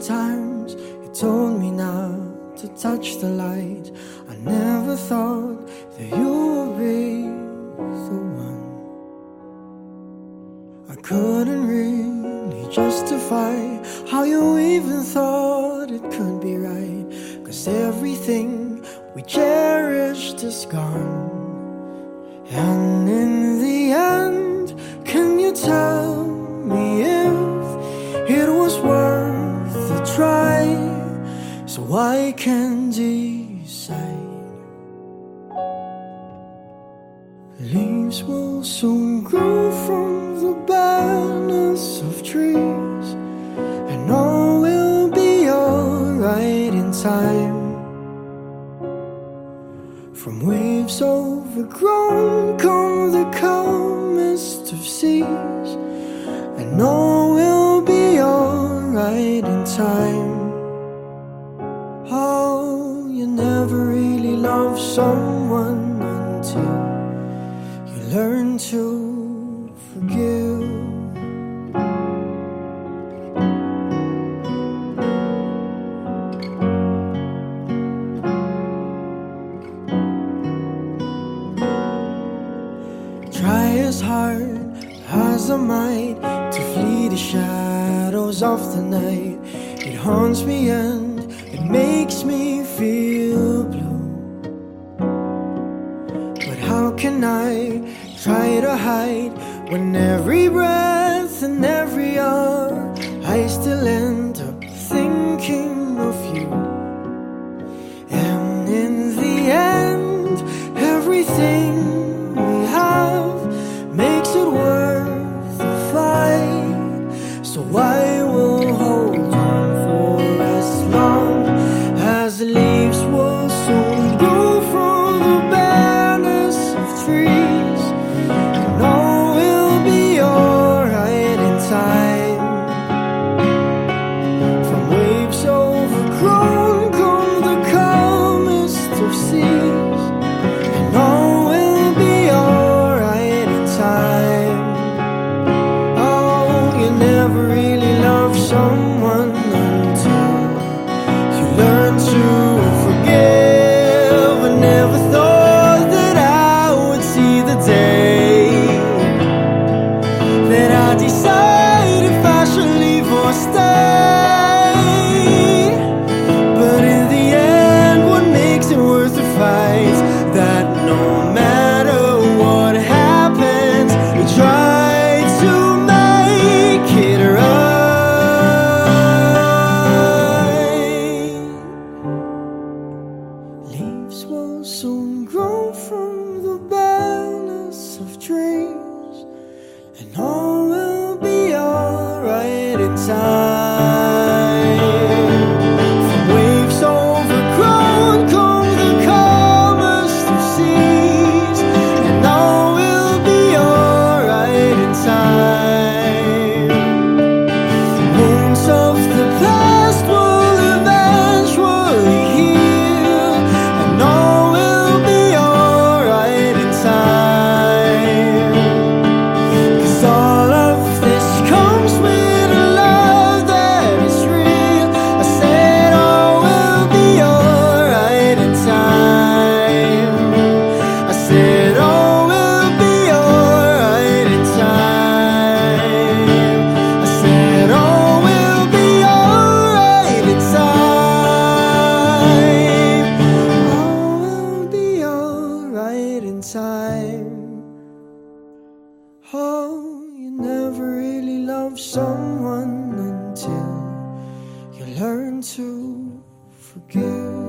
times you told me not to touch the light. I never thought that you would be the one. I couldn't really justify how you even thought it could be right. Cause everything we cherished is gone. So I can decide. Leaves will soon grow from the barrenness of trees, and all will be alright in time. From waves overgrown come the calmest of seas, and all will be alright in time. Someone until you learn to forgive. Try as hard as I might to flee the shadows of the night. It haunts me and it makes me feel blue. Can I try to hide when every breath and every hour I still end love in time. Oh, you never really love someone until you learn to forgive.